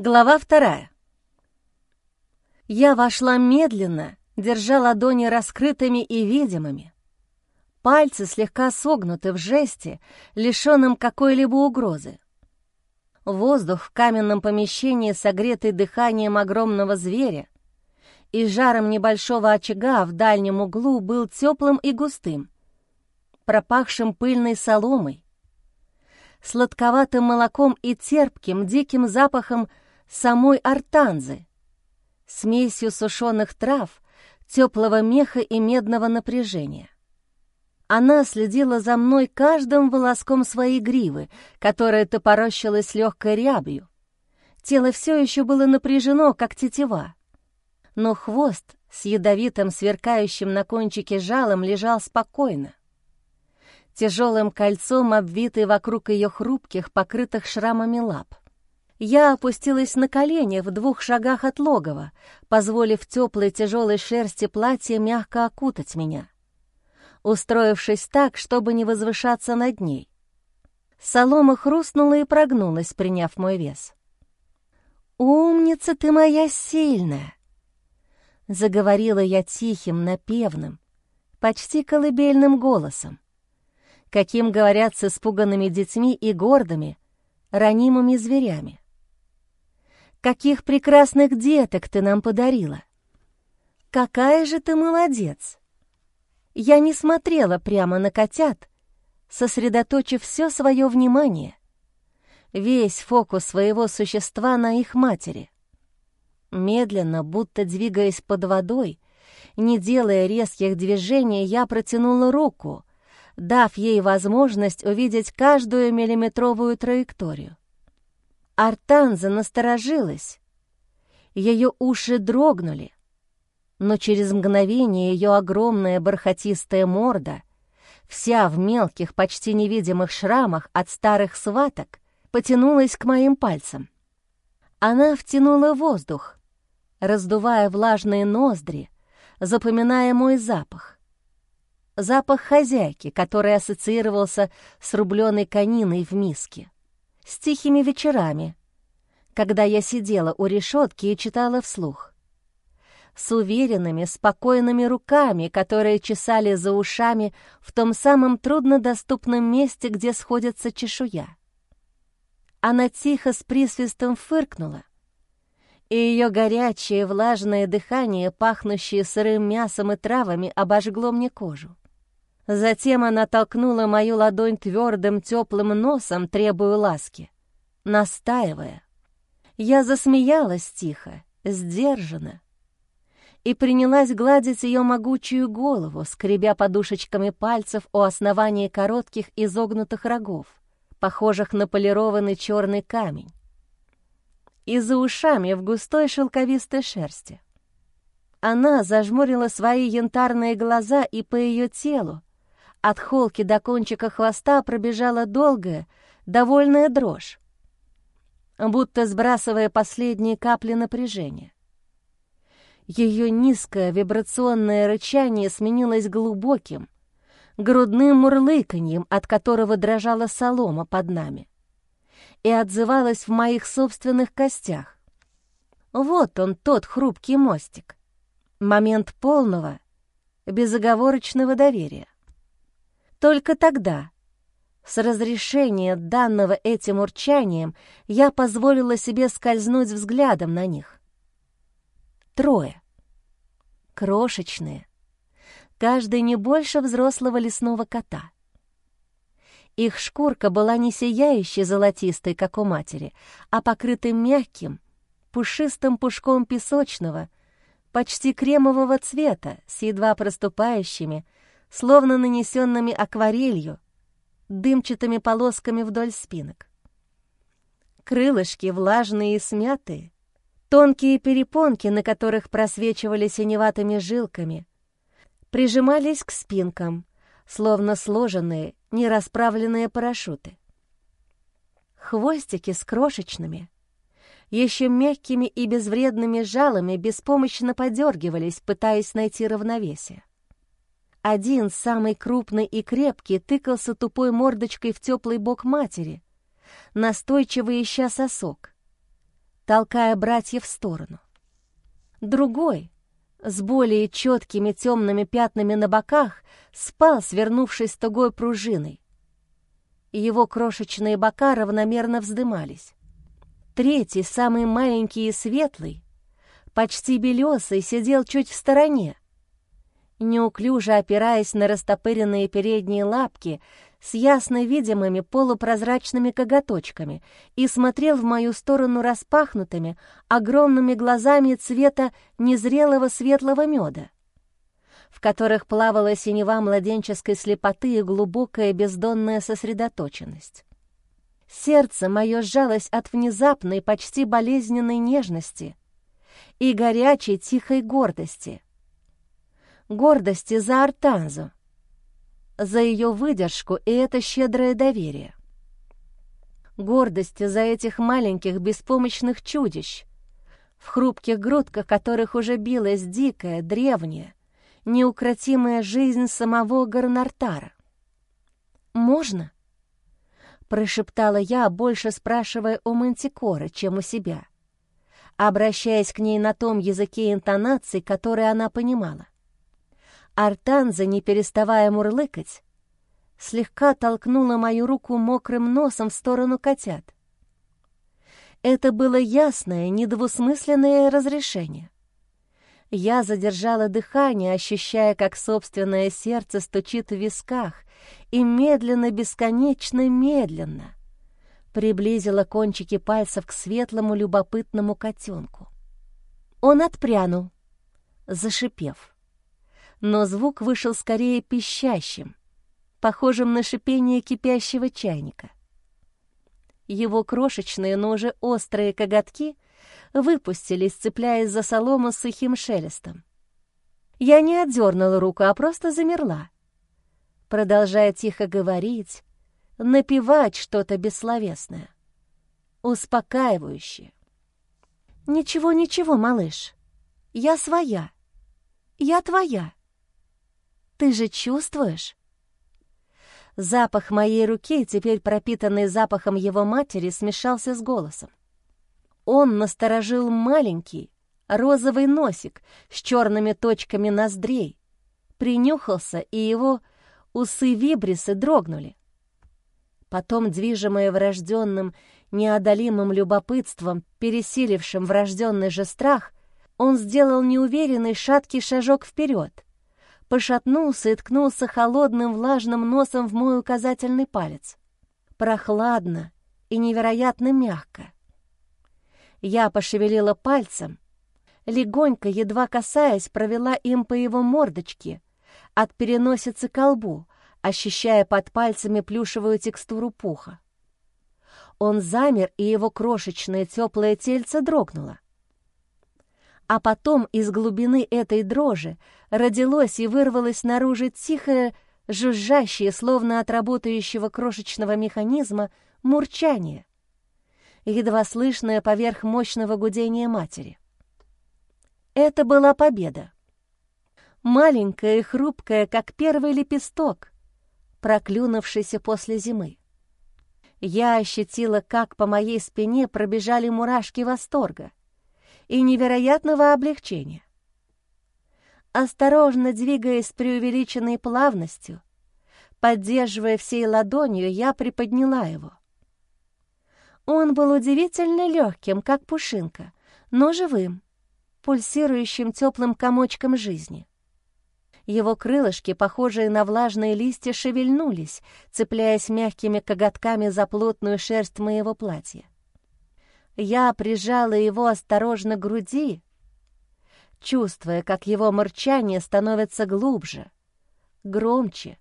Глава вторая. Я вошла медленно, держа ладони раскрытыми и видимыми. Пальцы слегка согнуты в жесте, лишенном какой-либо угрозы. Воздух в каменном помещении, согретый дыханием огромного зверя, и жаром небольшого очага в дальнем углу был теплым и густым, пропахшим пыльной соломой, сладковатым молоком и терпким, диким запахом самой артанзы, смесью сушеных трав, теплого меха и медного напряжения. Она следила за мной каждым волоском своей гривы, которая топорощилась легкой рябью. Тело все еще было напряжено, как тетива. Но хвост с ядовитым, сверкающим на кончике жалом лежал спокойно. Тяжелым кольцом обвитый вокруг ее хрупких, покрытых шрамами лап. Я опустилась на колени в двух шагах от логова, позволив теплой тяжелой шерсти платья мягко окутать меня, устроившись так, чтобы не возвышаться над ней. Солома хрустнула и прогнулась, приняв мой вес. «Умница ты моя сильная!» Заговорила я тихим, напевным, почти колыбельным голосом, каким говорят с испуганными детьми и гордыми, ранимыми зверями. Каких прекрасных деток ты нам подарила! Какая же ты молодец! Я не смотрела прямо на котят, сосредоточив все свое внимание, весь фокус своего существа на их матери. Медленно, будто двигаясь под водой, не делая резких движений, я протянула руку, дав ей возможность увидеть каждую миллиметровую траекторию. Артанза насторожилась. Ее уши дрогнули, но через мгновение ее огромная бархатистая морда, вся в мелких, почти невидимых шрамах от старых сваток, потянулась к моим пальцам. Она втянула воздух, раздувая влажные ноздри, запоминая мой запах. Запах хозяйки, который ассоциировался с рубленой кониной в миске с тихими вечерами, когда я сидела у решетки и читала вслух. С уверенными, спокойными руками, которые чесали за ушами в том самом труднодоступном месте, где сходится чешуя. Она тихо с присвистом фыркнула, и ее горячее влажное дыхание, пахнущее сырым мясом и травами, обожгло мне кожу. Затем она толкнула мою ладонь твердым теплым носом, требуя ласки, настаивая. Я засмеялась тихо, сдержанно, и принялась гладить ее могучую голову, скребя подушечками пальцев у основания коротких изогнутых рогов, похожих на полированный черный камень, и за ушами в густой шелковистой шерсти. Она зажмурила свои янтарные глаза, и по ее телу, от холки до кончика хвоста пробежала долгая, довольная дрожь, будто сбрасывая последние капли напряжения. Ее низкое вибрационное рычание сменилось глубоким, грудным мурлыканьем, от которого дрожала солома под нами, и отзывалось в моих собственных костях. Вот он, тот хрупкий мостик, момент полного, безоговорочного доверия. Только тогда, с разрешения данного этим урчанием, я позволила себе скользнуть взглядом на них. Трое. Крошечные. Каждый не больше взрослого лесного кота. Их шкурка была не сияющей золотистой, как у матери, а покрытой мягким, пушистым пушком песочного, почти кремового цвета, с едва проступающими, словно нанесенными акварелью, дымчатыми полосками вдоль спинок. Крылышки влажные и смятые, тонкие перепонки, на которых просвечивали синеватыми жилками, прижимались к спинкам, словно сложенные, нерасправленные парашюты. Хвостики с крошечными, еще мягкими и безвредными жалами беспомощно подергивались, пытаясь найти равновесие. Один, самый крупный и крепкий, тыкался тупой мордочкой в теплый бок матери, настойчиво ища сосок. толкая братьев в сторону. Другой, с более четкими темными пятнами на боках, спал, свернувшись тугой пружиной. Его крошечные бока равномерно вздымались. Третий, самый маленький и светлый, почти белесый, сидел чуть в стороне, неуклюже опираясь на растопыренные передние лапки с ясно видимыми полупрозрачными коготочками и смотрел в мою сторону распахнутыми, огромными глазами цвета незрелого светлого меда, в которых плавала синева младенческой слепоты и глубокая бездонная сосредоточенность. Сердце мое сжалось от внезапной, почти болезненной нежности и горячей, тихой гордости. Гордости за Артанзу, за ее выдержку и это щедрое доверие. Гордости за этих маленьких беспомощных чудищ, в хрупких грудках которых уже билась дикая, древняя, неукротимая жизнь самого Гарнартара. «Можно?» — прошептала я, больше спрашивая у Мантикоры, чем у себя, обращаясь к ней на том языке интонаций, который она понимала. Артанза, не переставая мурлыкать, слегка толкнула мою руку мокрым носом в сторону котят. Это было ясное, недвусмысленное разрешение. Я задержала дыхание, ощущая, как собственное сердце стучит в висках, и медленно, бесконечно медленно приблизила кончики пальцев к светлому любопытному котенку. Он отпрянул, зашипев но звук вышел скорее пищащим, похожим на шипение кипящего чайника. Его крошечные, но уже острые коготки выпустились, цепляясь за солому с сухим шелестом. Я не отдернула руку, а просто замерла, продолжая тихо говорить, напевать что-то бессловесное, успокаивающее. «Ничего, ничего, малыш, я своя, я твоя». Ты же чувствуешь?» Запах моей руки, теперь пропитанный запахом его матери, смешался с голосом. Он насторожил маленький, розовый носик с черными точками ноздрей, принюхался, и его усы-вибрисы дрогнули. Потом, движимые врожденным, неодолимым любопытством, пересилившим врожденный же страх, он сделал неуверенный шаткий шажок вперед, пошатнулся и ткнулся холодным влажным носом в мой указательный палец. Прохладно и невероятно мягко. Я пошевелила пальцем, легонько, едва касаясь, провела им по его мордочке, от переносицы к лбу, ощущая под пальцами плюшевую текстуру пуха. Он замер, и его крошечное теплое тельце дрогнуло. А потом из глубины этой дрожи родилось и вырвалось наружу тихое, жужжащее, словно от работающего крошечного механизма, мурчание, едва слышное поверх мощного гудения матери. Это была победа. Маленькая и хрупкая, как первый лепесток, проклюнувшийся после зимы. Я ощутила, как по моей спине пробежали мурашки восторга и невероятного облегчения. Осторожно двигаясь с преувеличенной плавностью, поддерживая всей ладонью, я приподняла его. Он был удивительно легким, как пушинка, но живым, пульсирующим теплым комочком жизни. Его крылышки, похожие на влажные листья, шевельнулись, цепляясь мягкими коготками за плотную шерсть моего платья. Я прижала его осторожно к груди, чувствуя, как его мурчание становится глубже, громче,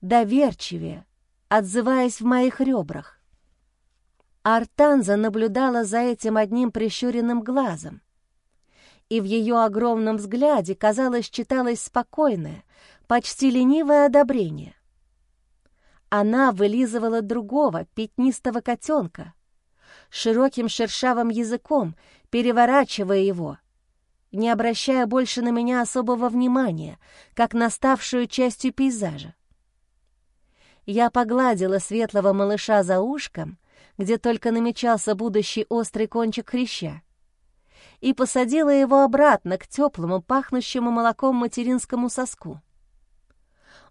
доверчивее, отзываясь в моих ребрах. Артанза наблюдала за этим одним прищуренным глазом, и в ее огромном взгляде, казалось, читалось спокойное, почти ленивое одобрение. Она вылизывала другого, пятнистого котенка, широким шершавым языком, переворачивая его, не обращая больше на меня особого внимания, как на ставшую частью пейзажа. Я погладила светлого малыша за ушком, где только намечался будущий острый кончик хряща, и посадила его обратно к теплому, пахнущему молоком материнскому соску.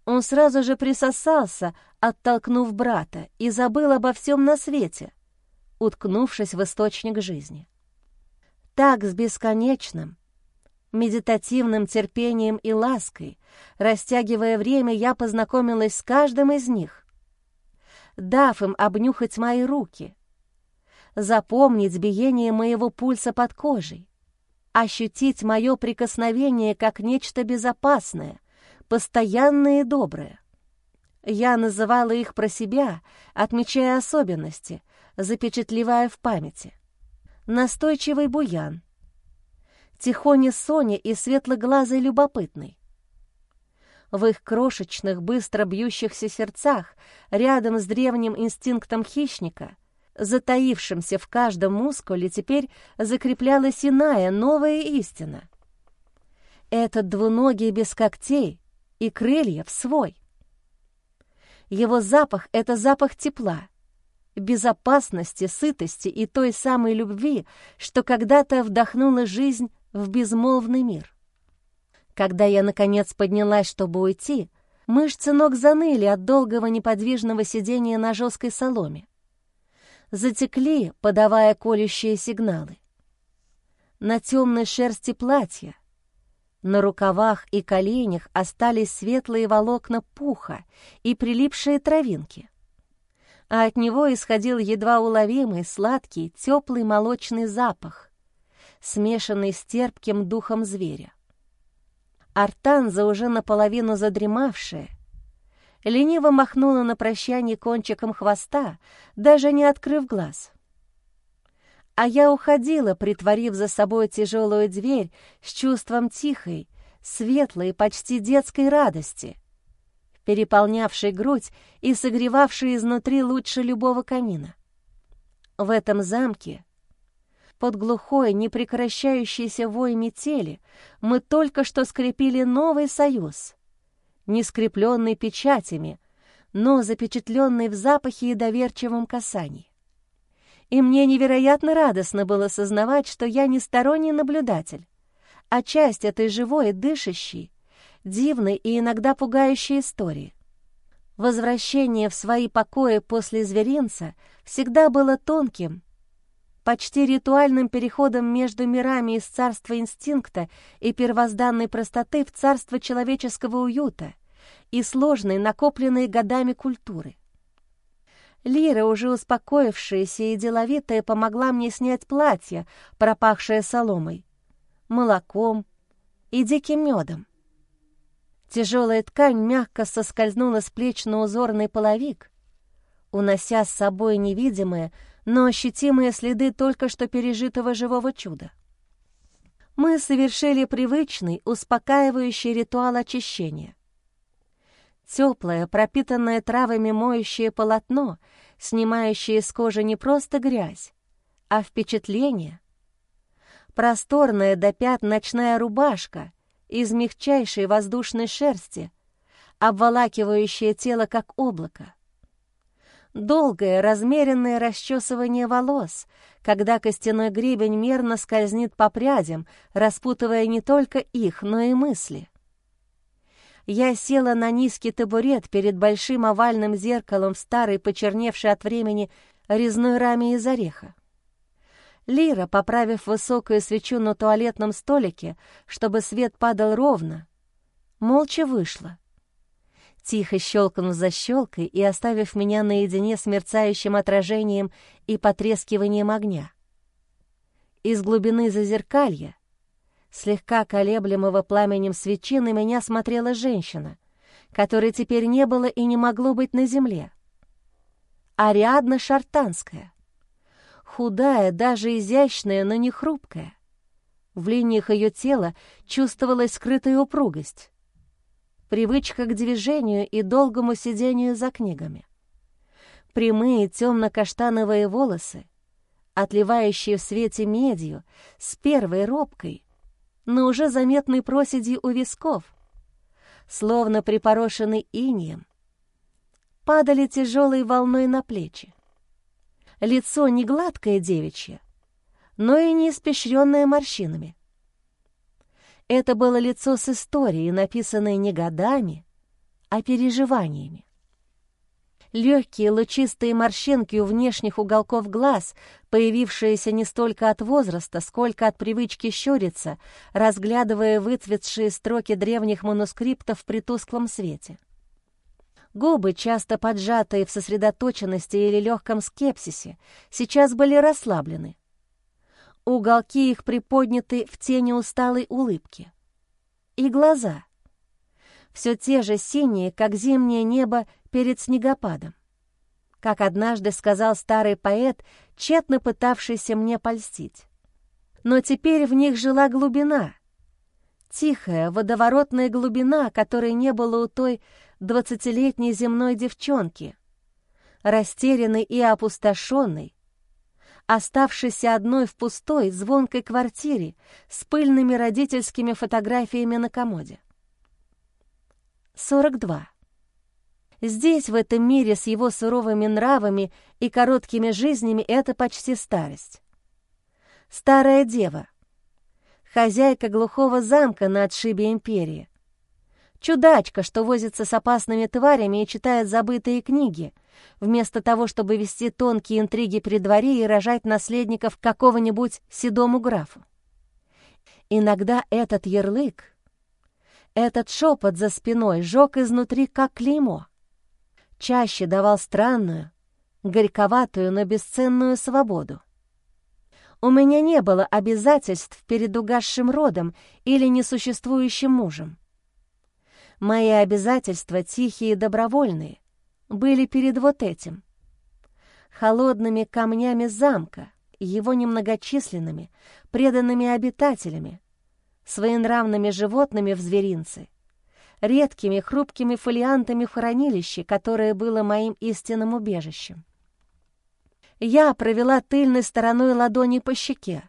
Он сразу же присосался, оттолкнув брата, и забыл обо всем на свете, уткнувшись в источник жизни. Так с бесконечным, медитативным терпением и лаской, растягивая время, я познакомилась с каждым из них, дав им обнюхать мои руки, запомнить биение моего пульса под кожей, ощутить мое прикосновение как нечто безопасное, постоянное и доброе. Я называла их про себя, отмечая особенности, запечатлевая в памяти. Настойчивый буян, Тихоня Соня и светлоглазый любопытный. В их крошечных, быстро бьющихся сердцах, рядом с древним инстинктом хищника, затаившимся в каждом мускуле, теперь закреплялась иная, новая истина. Этот двуногий без когтей и крыльев свой. Его запах — это запах тепла, безопасности, сытости и той самой любви, что когда-то вдохнула жизнь в безмолвный мир. Когда я, наконец, поднялась, чтобы уйти, мышцы ног заныли от долгого неподвижного сидения на жесткой соломе. Затекли, подавая колющие сигналы. На темной шерсти платья на рукавах и коленях остались светлые волокна пуха и прилипшие травинки. А от него исходил едва уловимый, сладкий, теплый молочный запах, смешанный с терпким духом зверя. Артанза, уже наполовину задремавшая, лениво махнула на прощание кончиком хвоста, даже не открыв глаз. А я уходила, притворив за собой тяжелую дверь с чувством тихой, светлой, почти детской радости, переполнявшей грудь и согревавшей изнутри лучше любого камина. В этом замке, под глухой, непрекращающийся вой метели, мы только что скрепили новый союз, не скрепленный печатями, но запечатленный в запахе и доверчивом касании и мне невероятно радостно было сознавать, что я не сторонний наблюдатель, а часть этой живой, дышащей, дивной и иногда пугающей истории. Возвращение в свои покои после зверинца всегда было тонким, почти ритуальным переходом между мирами из царства инстинкта и первозданной простоты в царство человеческого уюта и сложной, накопленной годами культуры. Лира, уже успокоившаяся и деловитая, помогла мне снять платье, пропахшее соломой, молоком и диким медом. Тяжелая ткань мягко соскользнула с плеч на узорный половик, унося с собой невидимые, но ощутимые следы только что пережитого живого чуда. Мы совершили привычный, успокаивающий ритуал очищения — Теплое, пропитанное травами моющее полотно, снимающее с кожи не просто грязь, а впечатление. Просторная до пят ночная рубашка из мягчайшей воздушной шерсти, обволакивающая тело как облако. Долгое, размеренное расчесывание волос, когда костяной гребень мерно скользнет по прядям, распутывая не только их, но и мысли я села на низкий табурет перед большим овальным зеркалом в старой, почерневшей от времени, резной раме из ореха. Лира, поправив высокую свечу на туалетном столике, чтобы свет падал ровно, молча вышла. Тихо щелкнув защелкой и оставив меня наедине с мерцающим отражением и потрескиванием огня. Из глубины зазеркалья слегка колеблемого пламенем свечи, на меня смотрела женщина, которой теперь не было и не могло быть на земле. Ариадна Шартанская. Худая, даже изящная, но не хрупкая. В линиях ее тела чувствовалась скрытая упругость, привычка к движению и долгому сидению за книгами. Прямые темно-каштановые волосы, отливающие в свете медью, с первой робкой, но уже заметной проседи у висков, словно припорошенный инием, падали тяжелой волной на плечи. Лицо не гладкое девичье, но и не испещренное морщинами. Это было лицо с историей, написанной не годами, а переживаниями. Легкие лучистые морщинки у внешних уголков глаз, появившиеся не столько от возраста, сколько от привычки щуриться, разглядывая выцветшие строки древних манускриптов при тусклом свете. Губы, часто поджатые в сосредоточенности или легком скепсисе, сейчас были расслаблены. Уголки их приподняты в тени усталой улыбки. И глаза. Все те же синие, как зимнее небо перед снегопадом. Как однажды сказал старый поэт, тщетно пытавшийся мне польстить. Но теперь в них жила глубина. Тихая, водоворотная глубина, которой не было у той двадцатилетней земной девчонки. Растерянной и опустошенной, оставшейся одной в пустой, звонкой квартире с пыльными родительскими фотографиями на комоде. 42. Здесь, в этом мире с его суровыми нравами и короткими жизнями, это почти старость. Старая дева. Хозяйка глухого замка на отшибе империи. Чудачка, что возится с опасными тварями и читает забытые книги, вместо того, чтобы вести тонкие интриги при дворе и рожать наследников какого-нибудь седому графу. Иногда этот ярлык, этот шепот за спиной жег изнутри, как клеймо — чаще давал странную, горьковатую, но бесценную свободу. У меня не было обязательств перед угасшим родом или несуществующим мужем. Мои обязательства, тихие и добровольные, были перед вот этим. Холодными камнями замка, его немногочисленными, преданными обитателями, своенравными животными в зверинце редкими хрупкими фолиантами в хранилище, которое было моим истинным убежищем. Я провела тыльной стороной ладони по щеке.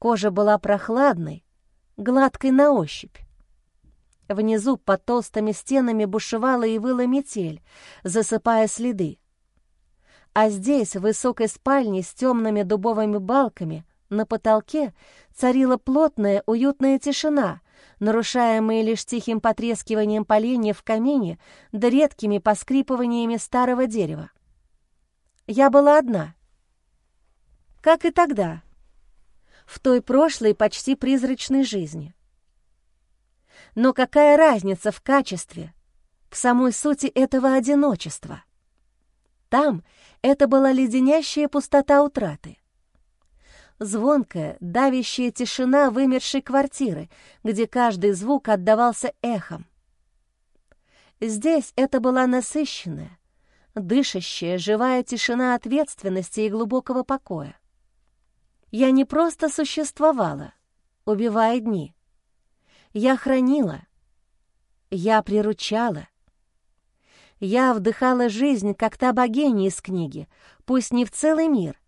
Кожа была прохладной, гладкой на ощупь. Внизу под толстыми стенами бушевала и выла метель, засыпая следы. А здесь, в высокой спальне с темными дубовыми балками, на потолке царила плотная, уютная тишина, нарушаемые лишь тихим потрескиванием поленья в камине да редкими поскрипываниями старого дерева. Я была одна. Как и тогда, в той прошлой почти призрачной жизни. Но какая разница в качестве, в самой сути этого одиночества? Там это была леденящая пустота утраты звонкая, давящая тишина вымершей квартиры, где каждый звук отдавался эхом. Здесь это была насыщенная, дышащая, живая тишина ответственности и глубокого покоя. Я не просто существовала, убивая дни. Я хранила, я приручала. Я вдыхала жизнь, как та богиня из книги, пусть не в целый мир,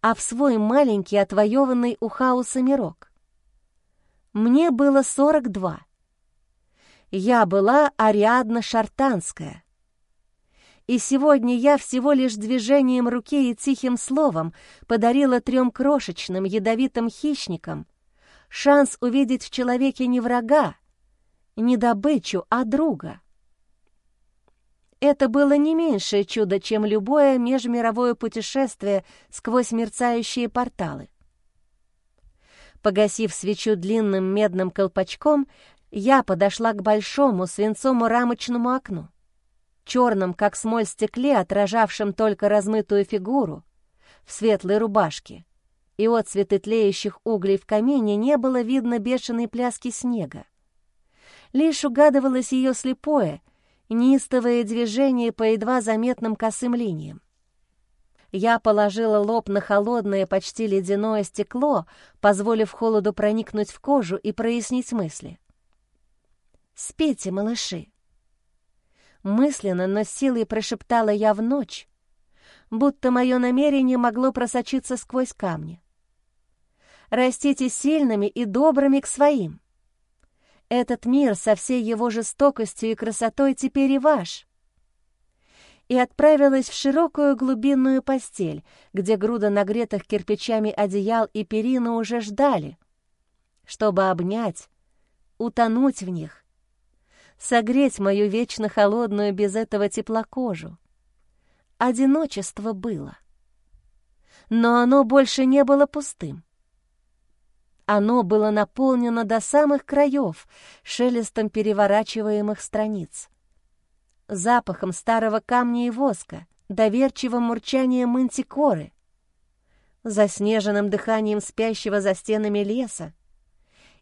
а в свой маленький отвоеванный у хаоса мирок. Мне было 42. Я была Ариадна Шартанская. И сегодня я всего лишь движением руки и тихим словом подарила трем крошечным ядовитым хищникам шанс увидеть в человеке не врага, не добычу, а друга. Это было не меньшее чудо, чем любое межмировое путешествие сквозь мерцающие порталы. Погасив свечу длинным медным колпачком, я подошла к большому свинцому рамочному окну, черном, как смоль стекле, отражавшем только размытую фигуру в светлой рубашке, и от цветы тлеющих углей в камине не было видно бешеной пляски снега. Лишь угадывалось ее слепое — неистовые движения по едва заметным косым линиям. Я положила лоб на холодное, почти ледяное стекло, позволив холоду проникнуть в кожу и прояснить мысли. «Спите, малыши!» Мысленно, но силой прошептала я в ночь, будто мое намерение могло просочиться сквозь камни. «Растите сильными и добрыми к своим!» Этот мир со всей его жестокостью и красотой теперь и ваш. и отправилась в широкую глубинную постель, где груда нагретых кирпичами одеял и перина уже ждали, чтобы обнять, утонуть в них, согреть мою вечно холодную без этого тепла кожу. Одиночество было. Но оно больше не было пустым. Оно было наполнено до самых краев шелестом переворачиваемых страниц, запахом старого камня и воска, доверчивым мурчанием мантикоры, заснеженным дыханием спящего за стенами леса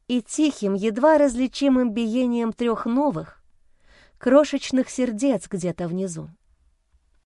и тихим, едва различимым биением трех новых, крошечных сердец где-то внизу.